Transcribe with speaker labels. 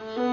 Speaker 1: Mm-hmm.